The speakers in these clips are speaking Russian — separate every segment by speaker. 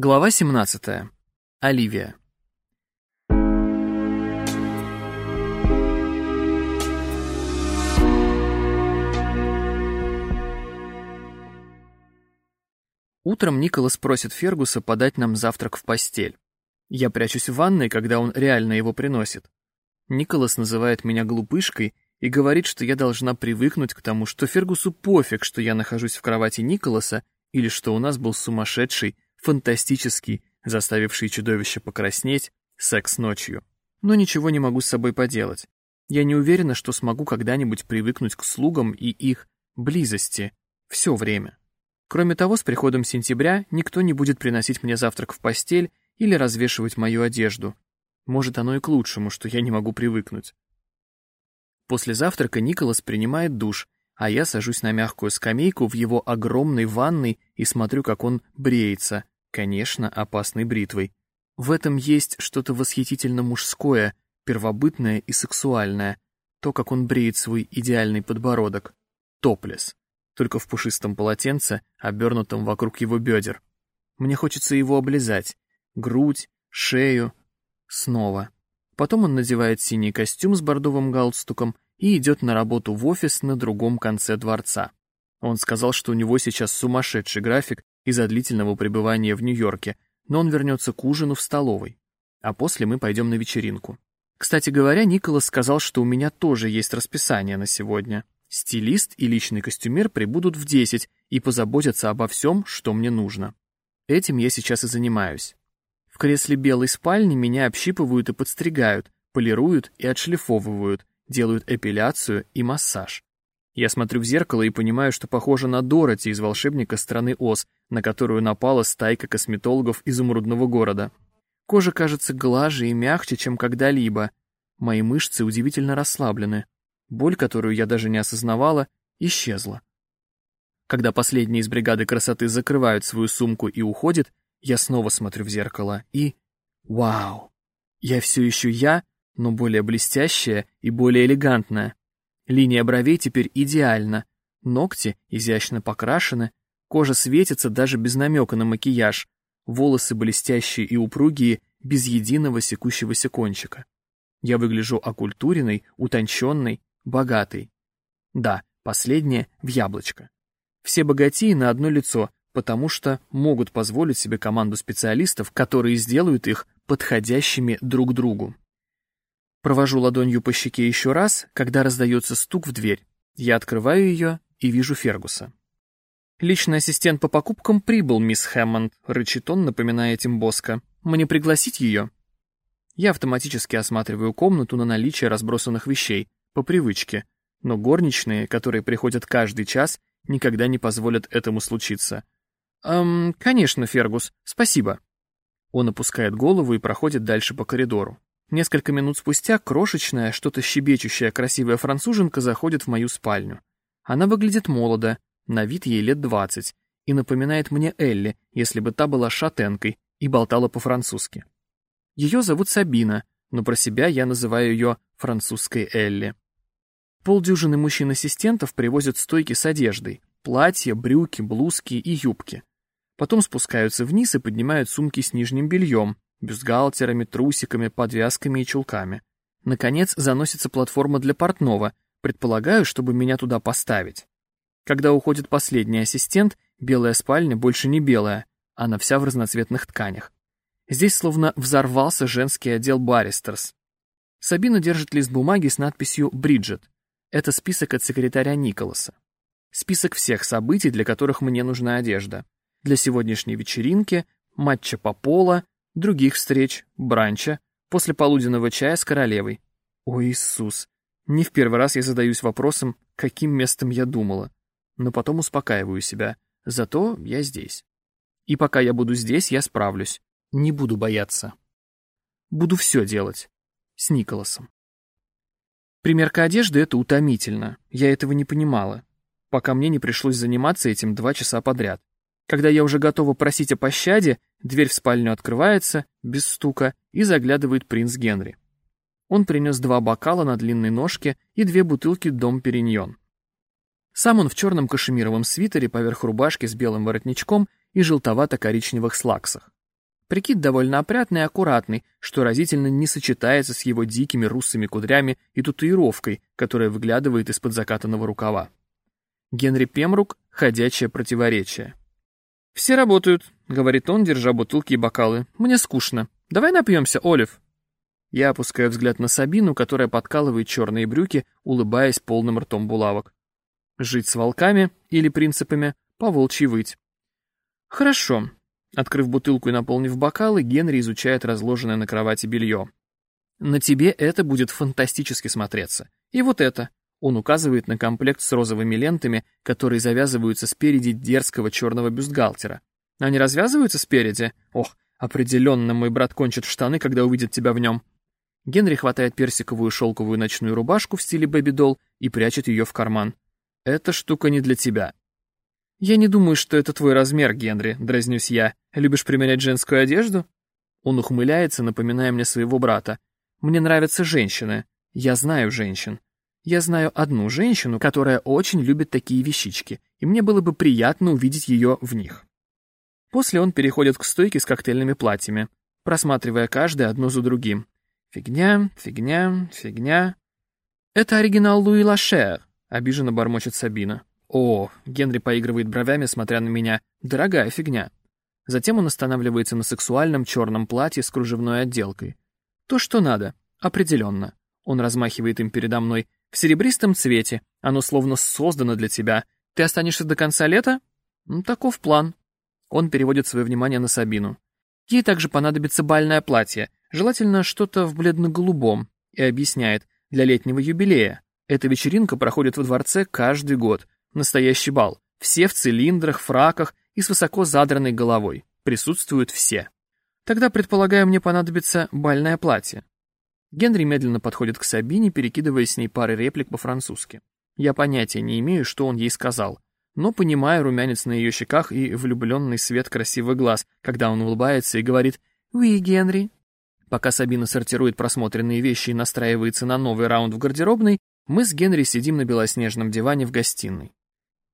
Speaker 1: Глава 17. Оливия. Утром Николас просит Фергуса подать нам завтрак в постель. Я прячусь в ванной, когда он реально его приносит. Николас называет меня глупышкой и говорит, что я должна привыкнуть к тому, что Фергусу пофиг, что я нахожусь в кровати Николаса или что у нас был сумасшедший, фантастический, заставивший чудовище покраснеть, секс ночью. Но ничего не могу с собой поделать. Я не уверена, что смогу когда-нибудь привыкнуть к слугам и их близости все время. Кроме того, с приходом сентября никто не будет приносить мне завтрак в постель или развешивать мою одежду. Может, оно и к лучшему, что я не могу привыкнуть. После завтрака Николас принимает душ, а я сажусь на мягкую скамейку в его огромной ванной и смотрю, как он бреется, конечно, опасной бритвой. В этом есть что-то восхитительно мужское, первобытное и сексуальное, то, как он бреет свой идеальный подбородок. Топлес. Только в пушистом полотенце, обернутом вокруг его бедер. Мне хочется его облизать. Грудь, шею. Снова. Потом он надевает синий костюм с бордовым галстуком и идет на работу в офис на другом конце дворца. Он сказал, что у него сейчас сумасшедший график из-за длительного пребывания в Нью-Йорке, но он вернется к ужину в столовой. А после мы пойдем на вечеринку. Кстати говоря, Николас сказал, что у меня тоже есть расписание на сегодня. Стилист и личный костюмер прибудут в 10 и позаботятся обо всем, что мне нужно. Этим я сейчас и занимаюсь. В кресле белой спальни меня общипывают и подстригают, полируют и отшлифовывают, делают эпиляцию и массаж. Я смотрю в зеркало и понимаю, что похоже на Дороти из «Волшебника страны Оз», на которую напала стайка косметологов изумрудного города. Кожа кажется глаже и мягче, чем когда-либо. Мои мышцы удивительно расслаблены. Боль, которую я даже не осознавала, исчезла. Когда последние из бригады красоты закрывают свою сумку и уходят, я снова смотрю в зеркало и... Вау! Я все еще я, но более блестящая и более элегантная. Линия бровей теперь идеальна, ногти изящно покрашены, кожа светится даже без намека на макияж, волосы блестящие и упругие, без единого секущегося кончика. Я выгляжу окультуренной, утонченной, богатой. Да, последнее в яблочко. Все богатеи на одно лицо, потому что могут позволить себе команду специалистов, которые сделают их подходящими друг другу. Провожу ладонью по щеке еще раз, когда раздается стук в дверь. Я открываю ее и вижу Фергуса. «Личный ассистент по покупкам прибыл, мисс Хэммонд», — рычит он, напоминая этим Боско. «Мне пригласить ее?» Я автоматически осматриваю комнату на наличие разбросанных вещей, по привычке, но горничные, которые приходят каждый час, никогда не позволят этому случиться. «Эм, конечно, Фергус, спасибо». Он опускает голову и проходит дальше по коридору. Несколько минут спустя крошечная, что-то щебечущая красивая француженка заходит в мою спальню. Она выглядит молодо, на вид ей лет двадцать, и напоминает мне Элли, если бы та была шатенкой и болтала по-французски. Ее зовут Сабина, но про себя я называю ее французской Элли. Полдюжины мужчин-ассистентов привозят стойки с одеждой, платья, брюки, блузки и юбки. Потом спускаются вниз и поднимают сумки с нижним бельем, бюстгальтерами, трусиками, подвязками и чулками. Наконец, заносится платформа для портного, предполагаю, чтобы меня туда поставить. Когда уходит последний ассистент, белая спальня больше не белая, она вся в разноцветных тканях. Здесь словно взорвался женский отдел Баристерс. Сабина держит лист бумаги с надписью «Бриджит». Это список от секретаря Николаса. Список всех событий, для которых мне нужна одежда. Для сегодняшней вечеринки, матча по поло, других встреч, бранча, после полуденного чая с королевой. О, Иисус! Не в первый раз я задаюсь вопросом, каким местом я думала. Но потом успокаиваю себя. Зато я здесь. И пока я буду здесь, я справлюсь. Не буду бояться. Буду все делать. С Николасом. Примерка одежды — это утомительно. Я этого не понимала. Пока мне не пришлось заниматься этим два часа подряд. Когда я уже готова просить о пощаде, дверь в спальню открывается, без стука, и заглядывает принц Генри. Он принес два бокала на длинной ножке и две бутылки «Дом Периньон». Сам он в черном кашемировом свитере поверх рубашки с белым воротничком и желтовато-коричневых слаксах. Прикид довольно опрятный и аккуратный, что разительно не сочетается с его дикими русыми кудрями и татуировкой, которая выглядывает из-под закатанного рукава. Генри Пемрук — ходячее противоречие. «Все работают», — говорит он, держа бутылки и бокалы. «Мне скучно. Давай напьемся, Олив». Я опускаю взгляд на Сабину, которая подкалывает черные брюки, улыбаясь полным ртом булавок. Жить с волками или принципами, поволчьи выть. Хорошо, Открыв бутылку и наполнив бокалы, Генри изучает разложенное на кровати белье. «На тебе это будет фантастически смотреться. И вот это». Он указывает на комплект с розовыми лентами, которые завязываются спереди дерзкого черного бюстгальтера. Они развязываются спереди? Ох, определенно мой брат кончит в штаны, когда увидит тебя в нем. Генри хватает персиковую шелковую ночную рубашку в стиле бэби-долл и прячет ее в карман. «Эта штука не для тебя. «Я не думаю, что это твой размер, Генри», — дразнюсь я. «Любишь примерять женскую одежду?» Он ухмыляется, напоминая мне своего брата. «Мне нравятся женщины. Я знаю женщин. Я знаю одну женщину, которая очень любит такие вещички, и мне было бы приятно увидеть ее в них». После он переходит к стойке с коктейльными платьями, просматривая каждое одно за другим. «Фигня, фигня, фигня». «Это оригинал Луи Лашер», — обиженно бормочет Сабина. О, Генри поигрывает бровями, смотря на меня. Дорогая фигня. Затем он останавливается на сексуальном черном платье с кружевной отделкой. То, что надо. Определенно. Он размахивает им передо мной. В серебристом цвете. Оно словно создано для тебя. Ты останешься до конца лета? Таков план. Он переводит свое внимание на Сабину. Ей также понадобится бальное платье, желательно что-то в бледно-голубом, и объясняет, для летнего юбилея. Эта вечеринка проходит во дворце каждый год, Настоящий бал. Все в цилиндрах, фраках и с высоко задранной головой. Присутствуют все. Тогда, предполагаю, мне понадобится бальное платье. Генри медленно подходит к Сабине, перекидывая с ней пары реплик по-французски. Я понятия не имею, что он ей сказал, но понимаю румянец на ее щеках и влюбленный свет красивых глаз, когда он улыбается и говорит «Уи, Генри». Пока Сабина сортирует просмотренные вещи и настраивается на новый раунд в гардеробной, мы с Генри сидим на белоснежном диване в гостиной.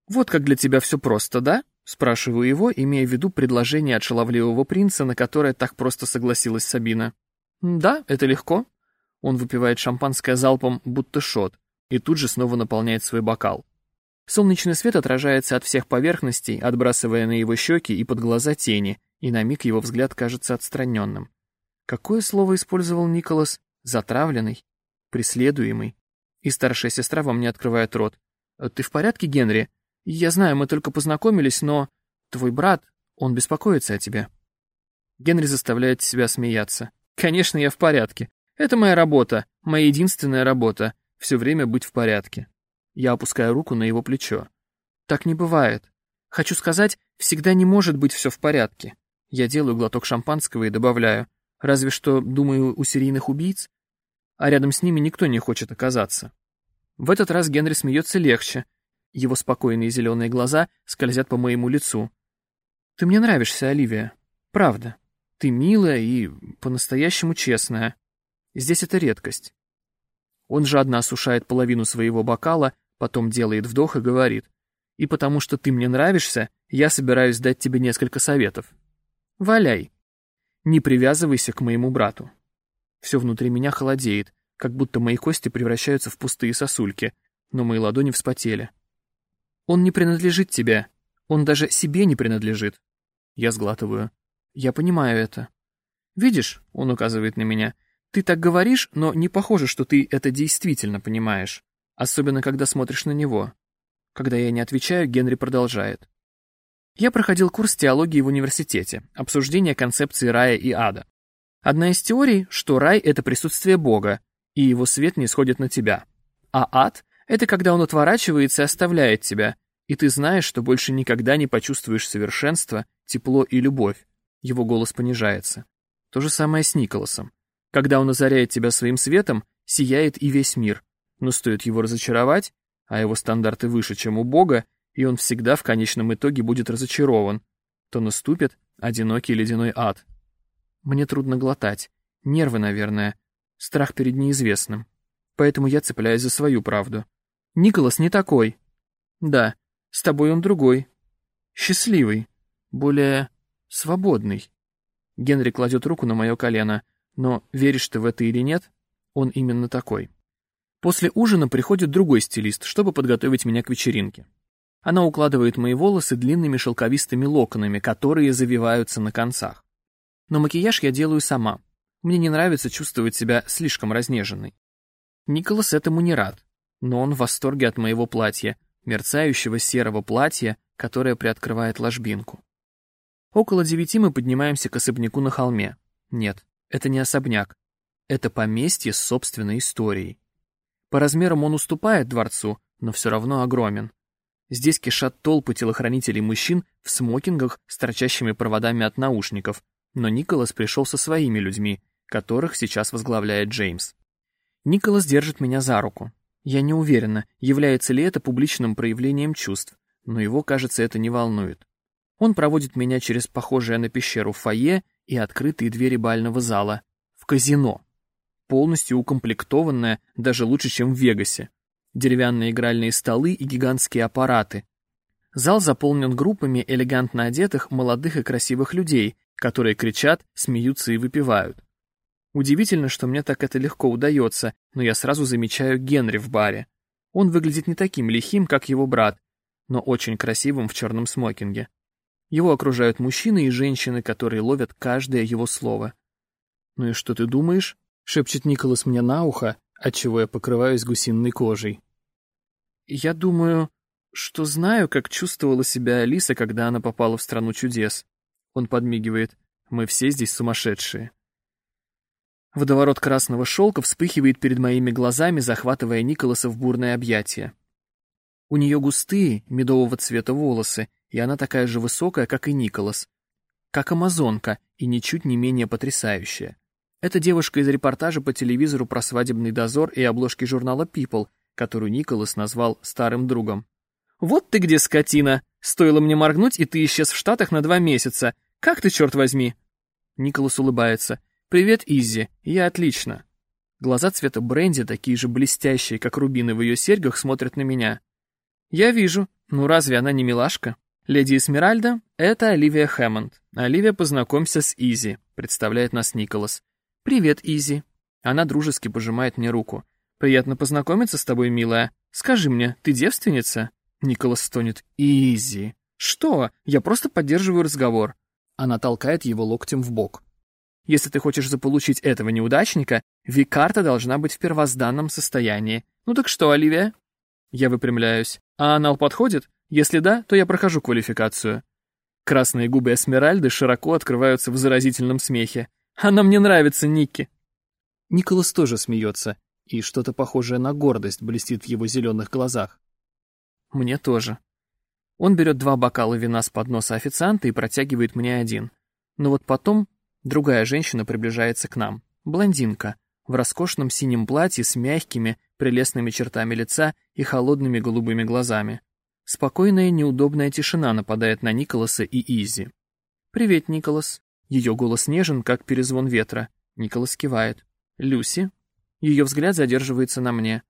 Speaker 1: «Вот как для тебя все просто, да?» — спрашиваю его, имея в виду предложение от шаловливого принца, на которое так просто согласилась Сабина. «Да, это легко». Он выпивает шампанское залпом, будто шот, и тут же снова наполняет свой бокал. Солнечный свет отражается от всех поверхностей, отбрасывая на его щеки и под глаза тени, и на миг его взгляд кажется отстраненным. Какое слово использовал Николас? Затравленный? Преследуемый? И старшая сестра во мне открывает рот. «Ты в порядке, Генри?» Я знаю, мы только познакомились, но... Твой брат, он беспокоится о тебе». Генри заставляет себя смеяться. «Конечно, я в порядке. Это моя работа, моя единственная работа. Все время быть в порядке». Я опускаю руку на его плечо. «Так не бывает. Хочу сказать, всегда не может быть все в порядке». Я делаю глоток шампанского и добавляю. «Разве что, думаю, у серийных убийц?» А рядом с ними никто не хочет оказаться. В этот раз Генри смеется легче, его спокойные зеленые глаза скользят по моему лицу. «Ты мне нравишься, Оливия. Правда. Ты милая и по-настоящему честная. Здесь это редкость». Он жадно осушает половину своего бокала, потом делает вдох и говорит. «И потому что ты мне нравишься, я собираюсь дать тебе несколько советов. Валяй. Не привязывайся к моему брату». Все внутри меня холодеет, как будто мои кости превращаются в пустые сосульки, но мои ладони вспотели. Он не принадлежит тебе. Он даже себе не принадлежит. Я сглатываю. Я понимаю это. Видишь, он указывает на меня, ты так говоришь, но не похоже, что ты это действительно понимаешь. Особенно, когда смотришь на него. Когда я не отвечаю, Генри продолжает. Я проходил курс теологии в университете, обсуждение концепции рая и ада. Одна из теорий, что рай — это присутствие Бога, и его свет не сходит на тебя. А ад это когда он отворачивается и оставляет тебя, и ты знаешь, что больше никогда не почувствуешь совершенство, тепло и любовь. Его голос понижается. То же самое с Николасом. Когда он озаряет тебя своим светом, сияет и весь мир. Но стоит его разочаровать, а его стандарты выше, чем у Бога, и он всегда в конечном итоге будет разочарован, то наступит одинокий ледяной ад. Мне трудно глотать. Нервы, наверное. Страх перед неизвестным. Поэтому я цепляюсь за свою правду. Николас не такой. Да, с тобой он другой. Счастливый. Более свободный. Генри кладет руку на мое колено, но веришь ты в это или нет, он именно такой. После ужина приходит другой стилист, чтобы подготовить меня к вечеринке. Она укладывает мои волосы длинными шелковистыми локонами, которые завиваются на концах. Но макияж я делаю сама. Мне не нравится чувствовать себя слишком разнеженной. Николас этому не рад, но он в восторге от моего платья, мерцающего серого платья, которое приоткрывает ложбинку. Около девяти мы поднимаемся к особняку на холме. Нет, это не особняк. Это поместье с собственной историей. По размерам он уступает дворцу, но все равно огромен. Здесь кишат толпы телохранителей мужчин в смокингах с торчащими проводами от наушников, но Николас пришел со своими людьми, которых сейчас возглавляет Джеймс. Николас держит меня за руку. Я не уверена, является ли это публичным проявлением чувств, но его, кажется, это не волнует. Он проводит меня через похожее на пещеру фойе и открытые двери бального зала в казино, полностью укомплектованное даже лучше, чем в Вегасе. Деревянные игральные столы и гигантские аппараты. Зал заполнен группами элегантно одетых молодых и красивых людей, которые кричат, смеются и выпивают. Удивительно, что мне так это легко удается, но я сразу замечаю Генри в баре. Он выглядит не таким лихим, как его брат, но очень красивым в черном смокинге. Его окружают мужчины и женщины, которые ловят каждое его слово. «Ну и что ты думаешь?» — шепчет Николас мне на ухо, отчего я покрываюсь гусиной кожей. «Я думаю, что знаю, как чувствовала себя Алиса, когда она попала в страну чудес». Он подмигивает. «Мы все здесь сумасшедшие». Водоворот красного шелка вспыхивает перед моими глазами, захватывая Николаса в бурное объятие. У нее густые, медового цвета волосы, и она такая же высокая, как и Николас. Как амазонка, и ничуть не менее потрясающая. Это девушка из репортажа по телевизору про свадебный дозор и обложки журнала People, которую Николас назвал старым другом. «Вот ты где, скотина! Стоило мне моргнуть, и ты исчез в Штатах на два месяца. Как ты, черт возьми?» Николас улыбается. «Привет, Иззи. Я отлично». Глаза цвета бренди, такие же блестящие, как рубины в ее серьгах, смотрят на меня. «Я вижу. Ну разве она не милашка?» «Леди Эсмеральда — это Оливия Хэммонд. Оливия, познакомься с Изи», — представляет нас Николас. «Привет, Изи». Она дружески пожимает мне руку. «Приятно познакомиться с тобой, милая. Скажи мне, ты девственница?» Николас стонет. «Изи». «Что? Я просто поддерживаю разговор». Она толкает его локтем в бок. «Если ты хочешь заполучить этого неудачника, Викарта должна быть в первозданном состоянии. Ну так что, Оливия?» Я выпрямляюсь. «А анал подходит? Если да, то я прохожу квалификацию». Красные губы Эсмеральды широко открываются в заразительном смехе. «Она мне нравится, Никки!» Николас тоже смеется, и что-то похожее на гордость блестит в его зеленых глазах. «Мне тоже». Он берет два бокала вина с подноса официанта и протягивает мне один. Но вот потом другая женщина приближается к нам. Блондинка, в роскошном синем платье с мягкими, прелестными чертами лица и холодными голубыми глазами. Спокойная, неудобная тишина нападает на Николаса и Изи. «Привет, Николас». Ее голос нежен, как перезвон ветра. Николас кивает. «Люси?» Ее взгляд задерживается на мне.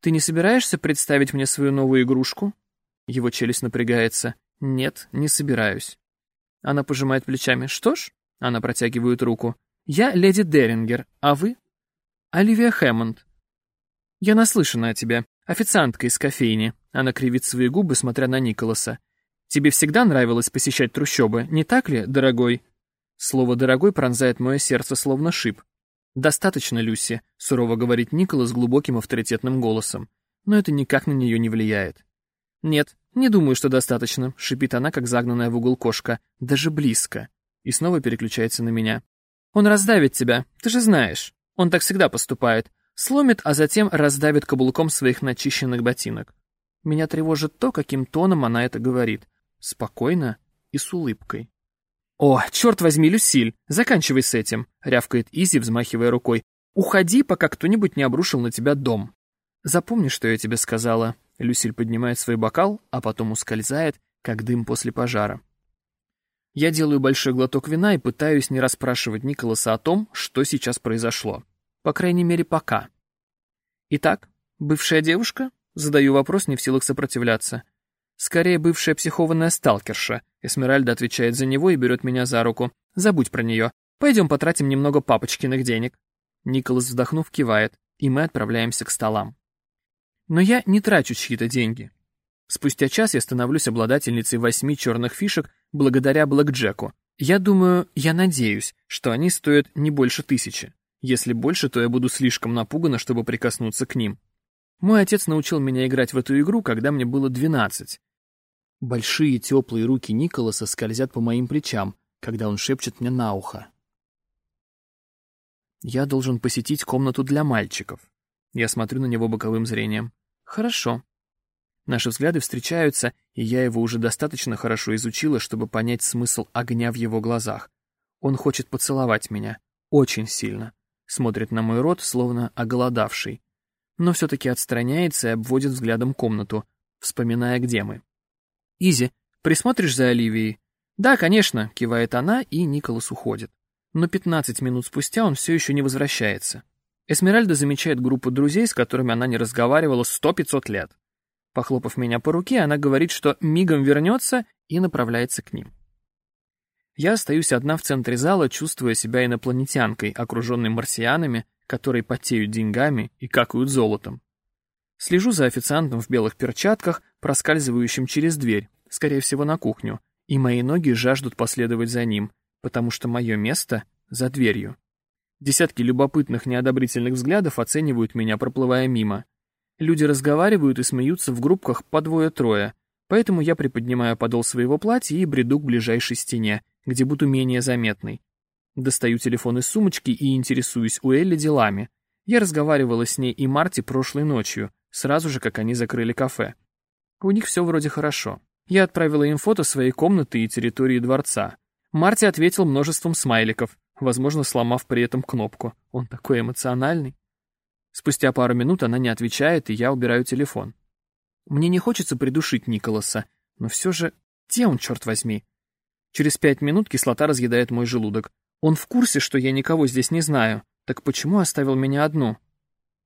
Speaker 1: «Ты не собираешься представить мне свою новую игрушку?» Его челюсть напрягается. «Нет, не собираюсь». Она пожимает плечами. «Что ж?» Она протягивает руку. «Я леди Дерингер, а вы?» «Оливия Хэммонд». «Я наслышана о тебе. Официантка из кофейни». Она кривит свои губы, смотря на Николаса. «Тебе всегда нравилось посещать трущобы, не так ли, дорогой?» Слово «дорогой» пронзает мое сердце словно шип. «Достаточно, Люси», — сурово говорит Николас глубоким авторитетным голосом. Но это никак на нее не влияет. «Нет, не думаю, что достаточно», — шипит она, как загнанная в угол кошка. «Даже близко». И снова переключается на меня. «Он раздавит тебя, ты же знаешь. Он так всегда поступает. Сломит, а затем раздавит каблуком своих начищенных ботинок. Меня тревожит то, каким тоном она это говорит. Спокойно и с улыбкой. «О, черт возьми, Люсиль, заканчивай с этим», — рявкает Изи, взмахивая рукой. «Уходи, пока кто-нибудь не обрушил на тебя дом». «Запомни, что я тебе сказала». Люсиль поднимает свой бокал, а потом ускользает, как дым после пожара. Я делаю большой глоток вина и пытаюсь не расспрашивать Николаса о том, что сейчас произошло. По крайней мере, пока. Итак, бывшая девушка? Задаю вопрос, не в силах сопротивляться. Скорее, бывшая психованная сталкерша. Эсмеральда отвечает за него и берет меня за руку. Забудь про нее. Пойдем потратим немного папочкиных денег. Николас, вздохнув, кивает, и мы отправляемся к столам. Но я не трачу чьи-то деньги. Спустя час я становлюсь обладательницей восьми черных фишек благодаря Блэк Джеку. Я думаю, я надеюсь, что они стоят не больше тысячи. Если больше, то я буду слишком напугана, чтобы прикоснуться к ним. Мой отец научил меня играть в эту игру, когда мне было 12. Большие теплые руки Николаса скользят по моим плечам, когда он шепчет мне на ухо. Я должен посетить комнату для мальчиков. Я смотрю на него боковым зрением. Хорошо. Наши взгляды встречаются, и я его уже достаточно хорошо изучила, чтобы понять смысл огня в его глазах. Он хочет поцеловать меня. Очень сильно. Смотрит на мой рот, словно оголодавший. Но все-таки отстраняется и обводит взглядом комнату, вспоминая, где мы. «Изи, присмотришь за Оливией?» «Да, конечно», — кивает она, и Николас уходит. Но 15 минут спустя он все еще не возвращается. Эсмеральда замечает группу друзей, с которыми она не разговаривала сто-пятьсот лет. Похлопав меня по руке, она говорит, что мигом вернется и направляется к ним. Я остаюсь одна в центре зала, чувствуя себя инопланетянкой, окруженной марсианами, которые потеют деньгами и какают золотом. Слежу за официантом в белых перчатках, проскальзывающим через дверь, скорее всего, на кухню, и мои ноги жаждут последовать за ним, потому что мое место за дверью. Десятки любопытных неодобрительных взглядов оценивают меня, проплывая мимо. Люди разговаривают и смеются в группках по двое-трое, поэтому я приподнимаю подол своего платья и бреду к ближайшей стене, где буду менее заметной. Достаю телефон из сумочки и интересуюсь у Элли делами. Я разговаривала с ней и Марти прошлой ночью, сразу же, как они закрыли кафе. У них все вроде хорошо. Я отправила им фото своей комнаты и территории дворца. Марти ответил множеством смайликов, возможно, сломав при этом кнопку. Он такой эмоциональный. Спустя пару минут она не отвечает, и я убираю телефон. Мне не хочется придушить Николаса, но все же... Где он, черт возьми? Через пять минут кислота разъедает мой желудок. Он в курсе, что я никого здесь не знаю. Так почему оставил меня одну?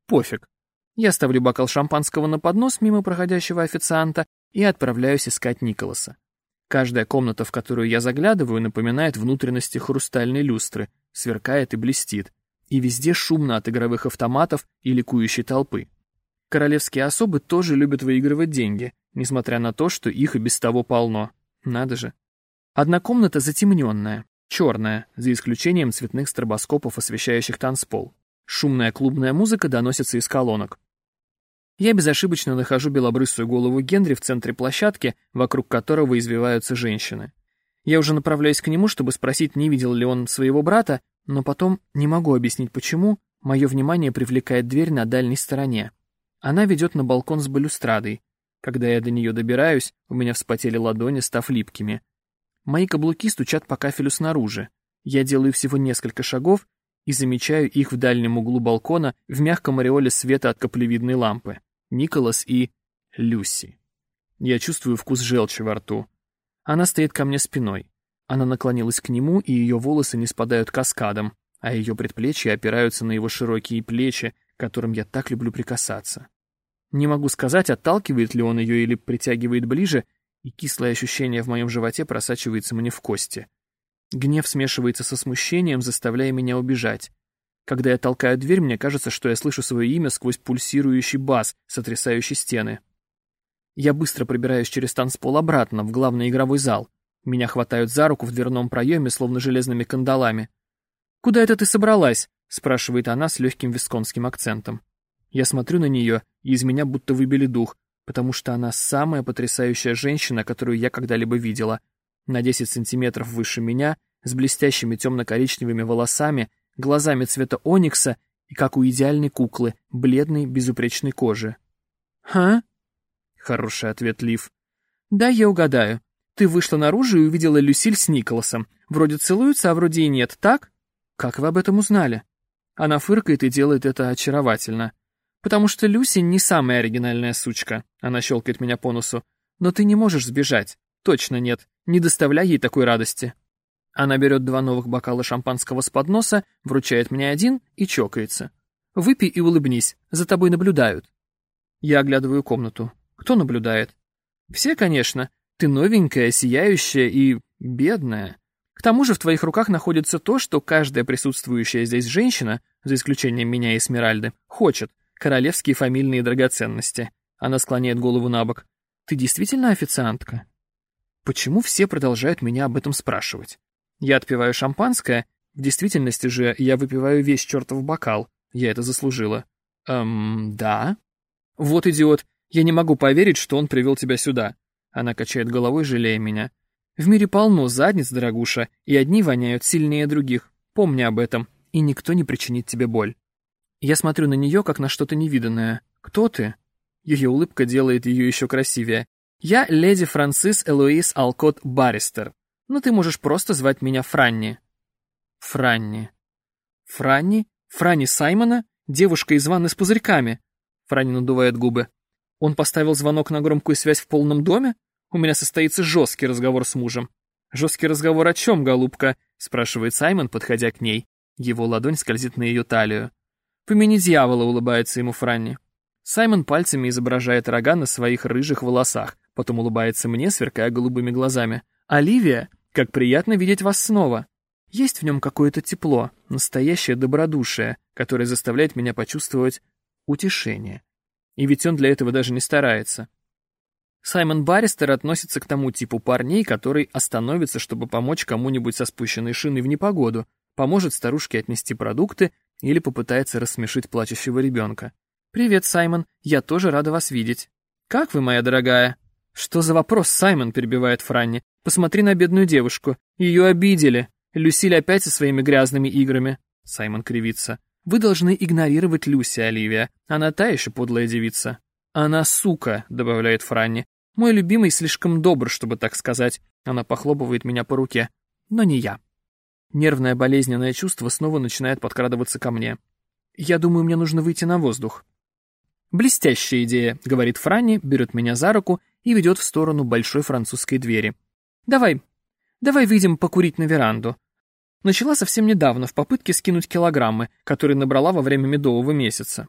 Speaker 1: Пофиг. Я ставлю бокал шампанского на поднос мимо проходящего официанта и отправляюсь искать Николаса. Каждая комната, в которую я заглядываю, напоминает внутренности хрустальной люстры, сверкает и блестит и везде шумно от игровых автоматов и ликующей толпы. Королевские особы тоже любят выигрывать деньги, несмотря на то, что их и без того полно. Надо же. Одна комната затемненная, черная, за исключением цветных стробоскопов, освещающих танцпол. Шумная клубная музыка доносится из колонок. Я безошибочно нахожу белобрысую голову Генри в центре площадки, вокруг которого извиваются женщины. Я уже направляюсь к нему, чтобы спросить, не видел ли он своего брата, но потом, не могу объяснить почему, мое внимание привлекает дверь на дальней стороне. Она ведет на балкон с балюстрадой. Когда я до нее добираюсь, у меня вспотели ладони, став липкими. Мои каблуки стучат по кафелю снаружи. Я делаю всего несколько шагов и замечаю их в дальнем углу балкона в мягком ореоле света от каплевидной лампы. Николас и Люси. Я чувствую вкус желчи во рту. Она стоит ко мне спиной. Она наклонилась к нему, и ее волосы не спадают каскадом, а ее предплечья опираются на его широкие плечи, которым я так люблю прикасаться. Не могу сказать, отталкивает ли он ее или притягивает ближе, и кислое ощущение в моем животе просачивается мне в кости. Гнев смешивается со смущением, заставляя меня убежать. Когда я толкаю дверь, мне кажется, что я слышу свое имя сквозь пульсирующий бас, сотрясающий стены. Я быстро пробираюсь через танцпол обратно, в главный игровой зал. Меня хватают за руку в дверном проеме, словно железными кандалами. «Куда это ты собралась?» — спрашивает она с легким висконским акцентом. Я смотрю на нее, и из меня будто выбили дух, потому что она самая потрясающая женщина, которую я когда-либо видела. На 10 сантиметров выше меня, с блестящими темно-коричневыми волосами, глазами цвета оникса и, как у идеальной куклы, бледной, безупречной кожи. «Ха?» — хороший ответ Лив. «Да, я угадаю. Ты вышла наружу и увидела Люсиль с Николасом. Вроде целуются, а вроде и нет, так? Как вы об этом узнали? Она фыркает и делает это очаровательно. Потому что Люси не самая оригинальная сучка. Она щелкает меня по носу. Но ты не можешь сбежать. Точно нет. Не доставляй ей такой радости. Она берет два новых бокала шампанского с подноса, вручает мне один и чокается. Выпей и улыбнись, за тобой наблюдают. Я оглядываю комнату. Кто наблюдает? Все, конечно, ты новенькая, сияющая и бедная. К тому же в твоих руках находится то, что каждая присутствующая здесь женщина, за исключением меня и Смиральды, хочет — королевские фамильные драгоценности. Она склоняет голову на бок. Ты действительно официантка? Почему все продолжают меня об этом спрашивать? Я отпиваю шампанское, в действительности же я выпиваю весь чертов бокал. Я это заслужила. Эм, да. Вот идиот, я не могу поверить, что он привел тебя сюда. Она качает головой, жалея меня. В мире полно задниц, дорогуша, и одни воняют сильнее других. Помни об этом, и никто не причинит тебе боль. Я смотрю на нее, как на что-то невиданное. Кто ты? Ее улыбка делает ее еще красивее. Я леди Франсис Элоиз Алкот Баристер. Но ты можешь просто звать меня Франни. Франни. Франни? Франни Саймона? Девушка из ванны с пузырьками. Франни надувает губы. Он поставил звонок на громкую связь в полном доме? У меня состоится жесткий разговор с мужем. Жесткий разговор о чем, голубка? Спрашивает Саймон, подходя к ней. Его ладонь скользит на ее талию. Помяни дьявола, улыбается ему Франни. Саймон пальцами изображает рога на своих рыжих волосах, потом улыбается мне, сверкая голубыми глазами. «Оливия, как приятно видеть вас снова!» Есть в нем какое-то тепло, настоящее добродушие, которое заставляет меня почувствовать утешение. И ведь он для этого даже не старается. Саймон Барристер относится к тому типу парней, который остановится, чтобы помочь кому-нибудь со спущенной шиной в непогоду, поможет старушке отнести продукты или попытается рассмешить плачущего ребенка. «Привет, Саймон, я тоже рада вас видеть». «Как вы, моя дорогая?» «Что за вопрос, Саймон?» — перебивает Франни. «Посмотри на бедную девушку. Ее обидели. Люсиль опять со своими грязными играми». Саймон кривится. «Вы должны игнорировать Люси, Оливия. Она та еще подлая девица». «Она сука», — добавляет Франни. «Мой любимый слишком добр, чтобы так сказать». Она похлопывает меня по руке. Но не я. Нервное болезненное чувство снова начинает подкрадываться ко мне. Я думаю, мне нужно выйти на воздух. «Блестящая идея», — говорит Франни, берет меня за руку и ведет в сторону большой французской двери. «Давай, давай выйдем покурить на веранду». Начала совсем недавно в попытке скинуть килограммы, которые набрала во время медового месяца.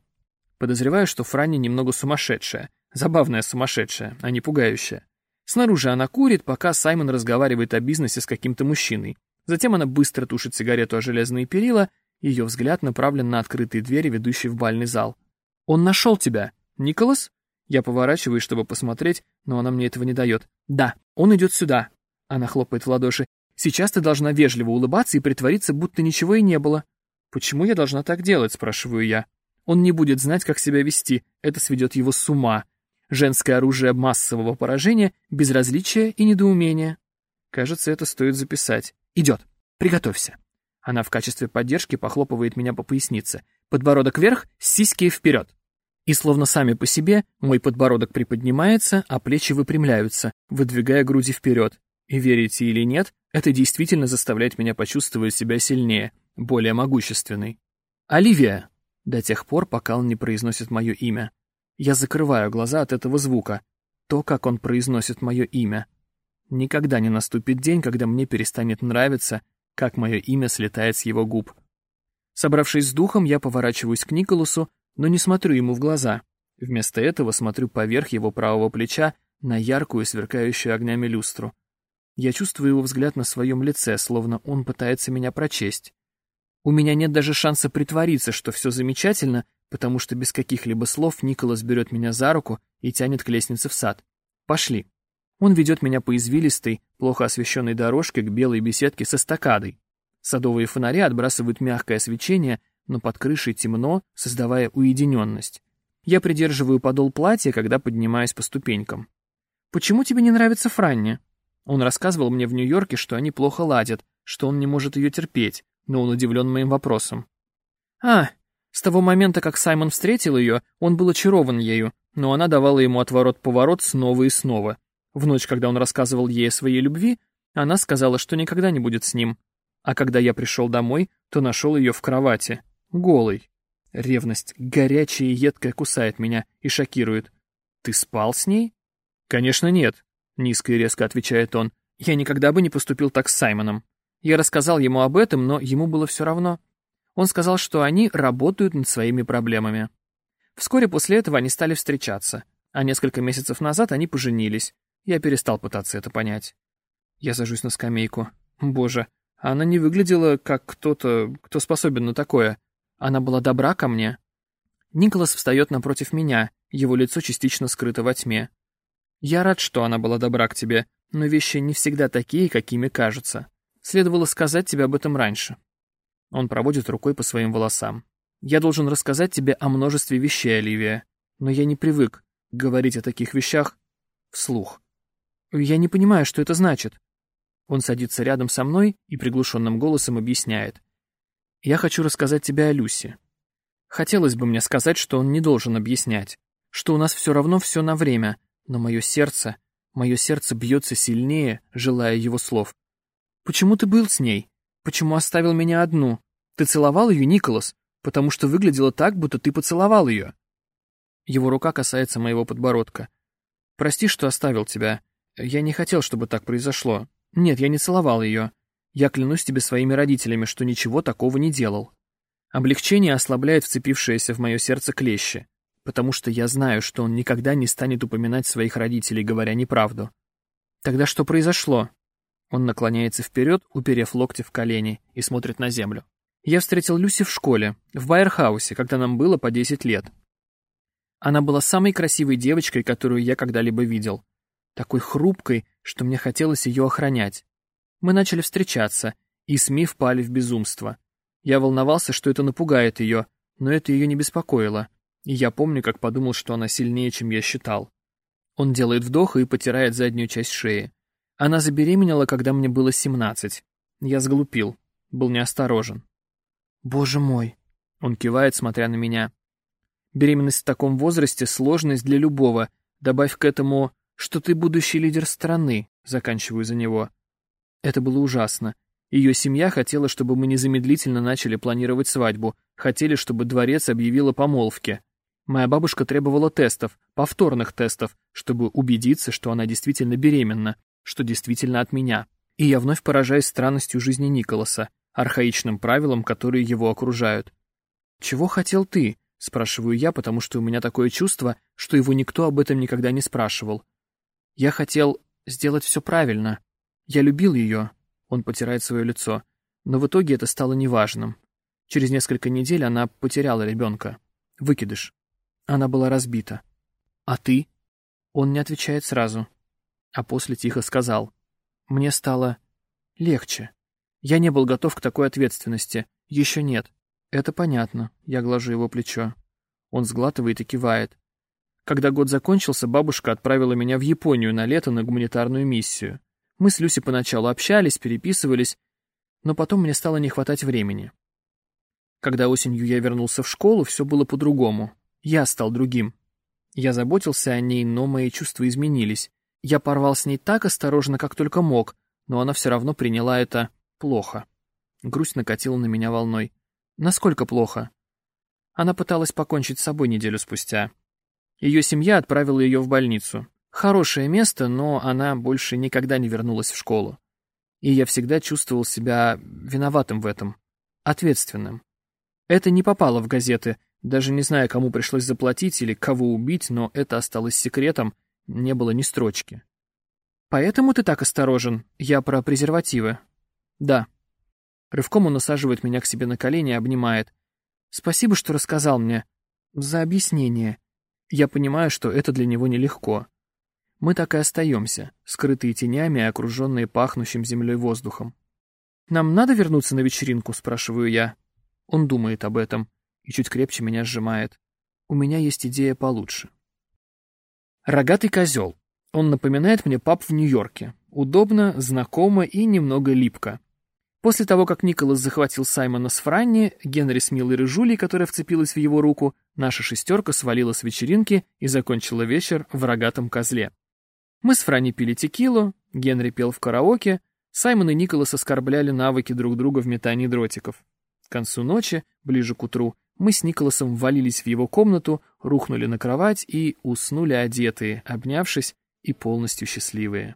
Speaker 1: Подозреваю, что Франни немного сумасшедшая. Забавная сумасшедшая, а не пугающая. Снаружи она курит, пока Саймон разговаривает о бизнесе с каким-то мужчиной. Затем она быстро тушит сигарету о железные перила, ее взгляд направлен на открытые двери, ведущие в бальный зал. «Он нашел тебя, Николас?» Я поворачиваюсь, чтобы посмотреть, но она мне этого не дает. «Да, он идет сюда». Она хлопает в ладоши. «Сейчас ты должна вежливо улыбаться и притвориться, будто ничего и не было». «Почему я должна так делать?» — спрашиваю я. Он не будет знать, как себя вести, это сведет его с ума. Женское оружие массового поражения, безразличия и недоумения. Кажется, это стоит записать. Идет. Приготовься. Она в качестве поддержки похлопывает меня по пояснице. Подбородок вверх, сиськи вперед. И словно сами по себе, мой подбородок приподнимается, а плечи выпрямляются, выдвигая груди вперед. И верите или нет, это действительно заставляет меня почувствовать себя сильнее, более могущественной. «Оливия!» До тех пор, пока он не произносит мое имя. Я закрываю глаза от этого звука. То, как он произносит мое имя. Никогда не наступит день, когда мне перестанет нравиться, как мое имя слетает с его губ. Собравшись с духом, я поворачиваюсь к Николасу, но не смотрю ему в глаза. Вместо этого смотрю поверх его правого плеча на яркую, сверкающую огнями люстру. Я чувствую его взгляд на своем лице, словно он пытается меня прочесть. У меня нет даже шанса притвориться, что все замечательно, потому что без каких-либо слов Николас берет меня за руку и тянет к лестнице в сад. Пошли. Он ведет меня по извилистой, плохо освещенной дорожке к белой беседке со стакадой. Садовые фонари отбрасывают мягкое свечение, но под крышей темно, создавая уединенность. Я придерживаю подол платья, когда поднимаюсь по ступенькам. «Почему тебе не нравится Франни?» Он рассказывал мне в Нью-Йорке, что они плохо ладят, что он не может ее терпеть, но он удивлен моим вопросом. «А, с того момента, как Саймон встретил ее, он был очарован ею, но она давала ему отворот-поворот снова и снова. В ночь, когда он рассказывал ей о своей любви, она сказала, что никогда не будет с ним. А когда я пришел домой, то нашел ее в кровати, голой. Ревность, горячая и едкая, кусает меня и шокирует. «Ты спал с ней?» «Конечно нет», — низко и резко отвечает он. «Я никогда бы не поступил так с Саймоном. Я рассказал ему об этом, но ему было все равно. Он сказал, что они работают над своими проблемами. Вскоре после этого они стали встречаться, а несколько месяцев назад они поженились. Я перестал пытаться это понять. Я сажусь на скамейку. Боже, Она не выглядела как кто-то, кто способен на такое. Она была добра ко мне. Николас встает напротив меня, его лицо частично скрыто во тьме. Я рад, что она была добра к тебе, но вещи не всегда такие, какими кажутся. Следовало сказать тебе об этом раньше. Он проводит рукой по своим волосам. Я должен рассказать тебе о множестве вещей, Оливия, но я не привык говорить о таких вещах вслух. Я не понимаю, что это значит. Он садится рядом со мной и приглушенным голосом объясняет. Я хочу рассказать тебе о Люсе. Хотелось бы мне сказать, что он не должен объяснять, что у нас все равно все на время, но мое сердце, мое сердце бьется сильнее, желая его слов. Почему ты был с ней? Почему оставил меня одну? Ты целовал ее, Николас? Потому что выглядело так, будто ты поцеловал ее. Его рука касается моего подбородка. Прости, что оставил тебя. Я не хотел, чтобы так произошло. Нет, я не целовал ее. Я клянусь тебе своими родителями, что ничего такого не делал. Облегчение ослабляет вцепившееся в мое сердце клещи, потому что я знаю, что он никогда не станет упоминать своих родителей, говоря неправду. Тогда что произошло? Он наклоняется вперед, уперев локти в колени, и смотрит на землю. Я встретил Люси в школе, в Байерхаусе, когда нам было по 10 лет. Она была самой красивой девочкой, которую я когда-либо видел. Такой хрупкой, что мне хотелось ее охранять. Мы начали встречаться, и СМИ впали в безумство. Я волновался, что это напугает ее, но это ее не беспокоило, и я помню, как подумал, что она сильнее, чем я считал. Он делает вдох и потирает заднюю часть шеи. Она забеременела, когда мне было семнадцать. Я сглупил, был неосторожен. «Боже мой!» — он кивает, смотря на меня. «Беременность в таком возрасте — сложность для любого. Добавь к этому, что ты будущий лидер страны», — заканчиваю за него. Это было ужасно. Ее семья хотела, чтобы мы незамедлительно начали планировать свадьбу, хотели, чтобы дворец объявил о помолвке. Моя бабушка требовала тестов, повторных тестов, чтобы убедиться, что она действительно беременна, что действительно от меня. И я вновь поражаюсь странностью жизни Николаса, архаичным правилам, которые его окружают. «Чего хотел ты?» — спрашиваю я, потому что у меня такое чувство, что его никто об этом никогда не спрашивал. «Я хотел сделать все правильно. Я любил ее, он потирает свое лицо. Но в итоге это стало неважным. Через несколько недель она потеряла ребенка. Выкидыш. Она была разбита. «А ты?» Он не отвечает сразу. А после тихо сказал. «Мне стало легче. Я не был готов к такой ответственности. Еще нет. Это понятно. Я глажу его плечо. Он сглатывает и кивает. Когда год закончился, бабушка отправила меня в Японию на лето на гуманитарную миссию. Мы с Люси поначалу общались, переписывались, но потом мне стало не хватать времени. Когда осенью я вернулся в школу, все было по-другому. Я стал другим. Я заботился о ней, но мои чувства изменились. Я порвал с ней так осторожно, как только мог, но она все равно приняла это плохо. Грусть накатила на меня волной. Насколько плохо? Она пыталась покончить с собой неделю спустя. Ее семья отправила ее в больницу. Хорошее место, но она больше никогда не вернулась в школу. И я всегда чувствовал себя виноватым в этом, ответственным. Это не попало в газеты, даже не знаю, кому пришлось заплатить или кого убить, но это осталось секретом, не было ни строчки. «Поэтому ты так осторожен? Я про презервативы». «Да». Рывком он усаживает меня к себе на колени и обнимает. «Спасибо, что рассказал мне. За объяснение. Я понимаю, что это для него нелегко. Мы так и остаемся, скрытые тенями и окруженные пахнущим землей воздухом. «Нам надо вернуться на вечеринку?» — спрашиваю я. Он думает об этом и чуть крепче меня сжимает. У меня есть идея получше. Рогатый козел. Он напоминает мне пап в Нью-Йорке. Удобно, знакомо и немного липко. После того, как Николас захватил Саймона с Франни, Генри с милой рыжулей, которая вцепилась в его руку, наша шестерка свалила с вечеринки и закончила вечер в рогатом козле. Мы с Франни пили текилу, Генри пел в караоке, Саймон и Николас оскорбляли навыки друг друга в метании дротиков. К концу ночи, ближе к утру, мы с Николасом ввалились в его комнату, рухнули на кровать и уснули одетые, обнявшись и полностью счастливые.